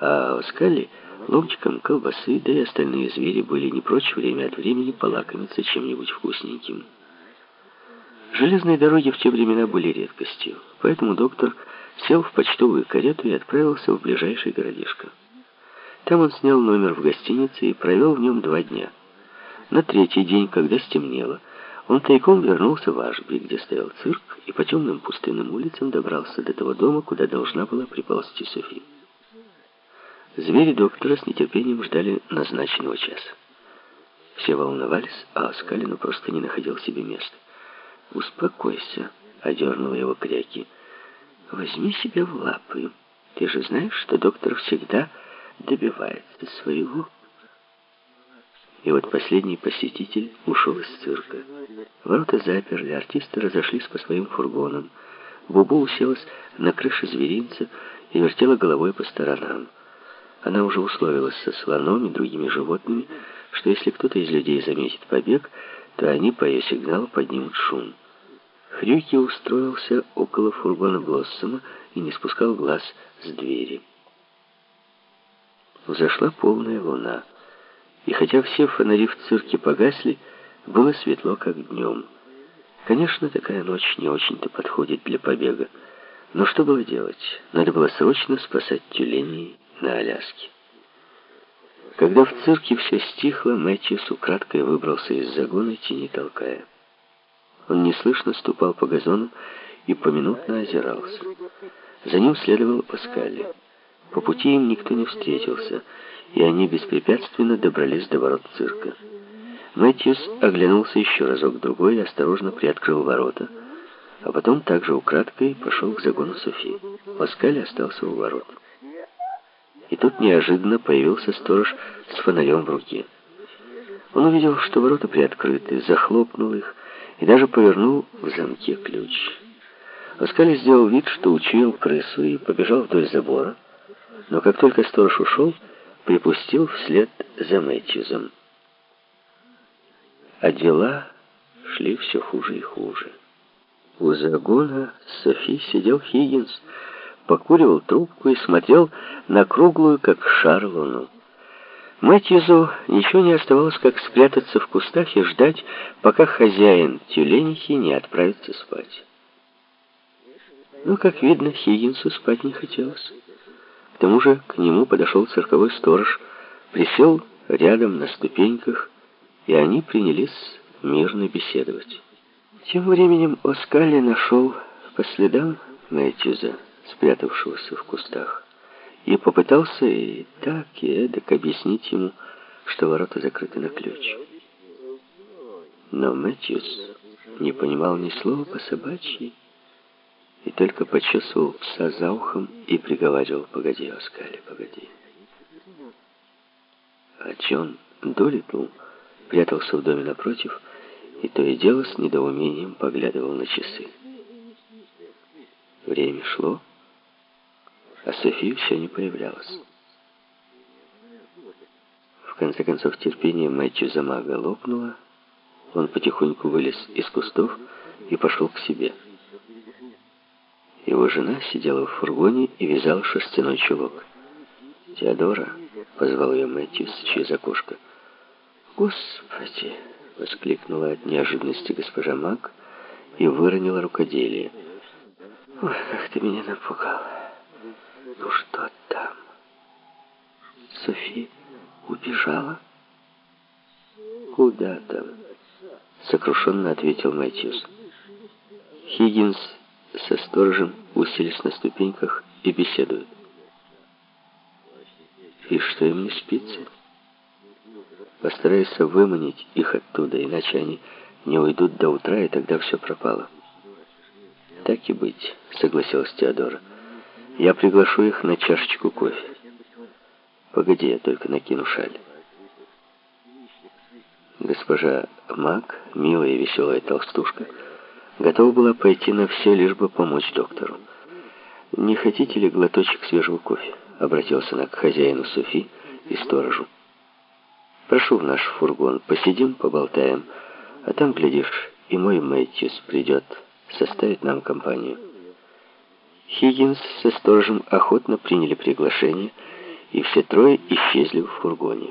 а Скалли ломчиком колбасы, да и остальные звери были не прочь время от времени полакомиться чем-нибудь вкусненьким. Железные дороги в те времена были редкостью, поэтому доктор сел в почтовую карету и отправился в ближайший городишко. Там он снял номер в гостинице и провел в нем два дня. На третий день, когда стемнело, он тайком вернулся в Ашби, где стоял цирк, и по темным пустынным улицам добрался до того дома, куда должна была приползти Софи. Звери доктора с нетерпением ждали назначенного часа. Все волновались, а Аскалину просто не находил себе места. «Успокойся», — одернула его кряки. «Возьми себя в лапы. Ты же знаешь, что доктор всегда добивается своего». И вот последний посетитель ушел из цирка. Ворота заперли, артисты разошлись по своим фургонам. Бубу уселась на крыше зверинца и вертела головой по сторонам. Она уже условилась со слоном и другими животными, что если кто-то из людей заметит побег, то они по ее сигналу поднимут шум. Хрюки устроился около фургона Блоссома и не спускал глаз с двери. Взошла полная луна, и хотя все фонари в цирке погасли, было светло, как днем. Конечно, такая ночь не очень-то подходит для побега, но что было делать? Надо было срочно спасать тюленей на Аляске. Когда в цирке все стихло, Мэтьюс украдкой выбрался из загона, тени толкая. Он неслышно ступал по газону и поминутно озирался. За ним следовал Паскали. По пути им никто не встретился, и они беспрепятственно добрались до ворот цирка. Мэтьюс оглянулся еще разок-другой и осторожно приоткрыл ворота, а потом также украдкой пошел к загону Софи. Паскаль остался у ворот. И тут неожиданно появился сторож с фонарем в руке. Он увидел, что ворота приоткрыты, захлопнул их и даже повернул в замке ключ. Оскали сделал вид, что учуял крысу и побежал вдоль забора, но как только сторож ушел, припустил вслед за Мэтьюзом. А дела шли все хуже и хуже. У загона Софи сидел Хиггинс, покуривал трубку и смотрел на круглую, как шар, луну. Мэтьюзу ничего не оставалось, как спрятаться в кустах и ждать, пока хозяин тюленихи не отправится спать. Но, как видно, Хиггинсу спать не хотелось. К тому же к нему подошел цирковой сторож, присел рядом на ступеньках, и они принялись мирно беседовать. Тем временем Оскали нашел по следам Мэтьюза спрятавшегося в кустах, и попытался и так, и эдак объяснить ему, что ворота закрыты на ключ. Но Мэтьюс не понимал ни слова по собачьи, и только почесывал пса за ухом и приговаривал «Погоди, Оскали, погоди». А Джон Долитл прятался в доме напротив и то и дело с недоумением поглядывал на часы. Время шло, а София все не появлялась. В конце концов терпение Мэтью Замага лопнуло. Он потихоньку вылез из кустов и пошел к себе. Его жена сидела в фургоне и вязала шерстяной чулок. «Теодора», — позвал ее Мэтью через окошко. «Господи!» — воскликнула от неожиданности госпожа Мак и выронила рукоделие. «Ой, как ты меня напугал!» Ну что там? Софи убежала? Куда там? Сокрушенно ответил Мэтьюс. Хиггинс со сторожем уселись на ступеньках и беседуют. И что им не спится? Постарайся выманить их оттуда, иначе они не уйдут до утра, и тогда все пропало. Так и быть, согласилась Теодора. Я приглашу их на чашечку кофе. Погоди, я только накину шаль. Госпожа Мак, милая и веселая толстушка, готова была пойти на все, лишь бы помочь доктору. «Не хотите ли глоточек свежего кофе?» Обратился она к хозяину Софи и сторожу. «Прошу в наш фургон, посидим, поболтаем, а там, глядишь, и мой Мэтьюс придет, составит нам компанию». Хиггинс со сторожем охотно приняли приглашение и все трое исчезли в фургоне.